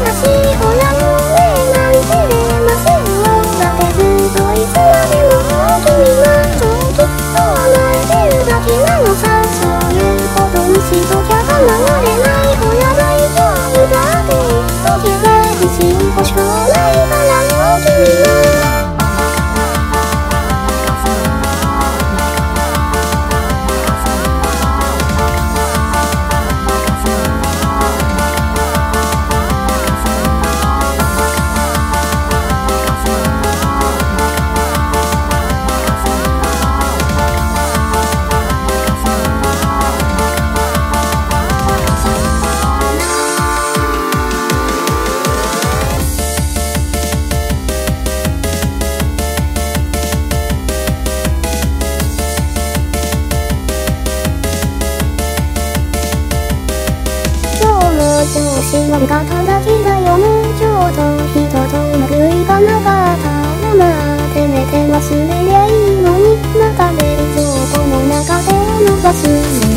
地上生活しそうなし親の上なんて出ませんよだけずっといつまでも君はちょっと甘えてるだけなのさそういうことにしときゃ離れない親大丈夫だって時が自信欲しくないからよ君は調子悪かっただけだよねちょうど人とうまくいかなかったらまあてめて忘れりゃいいのにまた冷蔵庫の中で伸ばす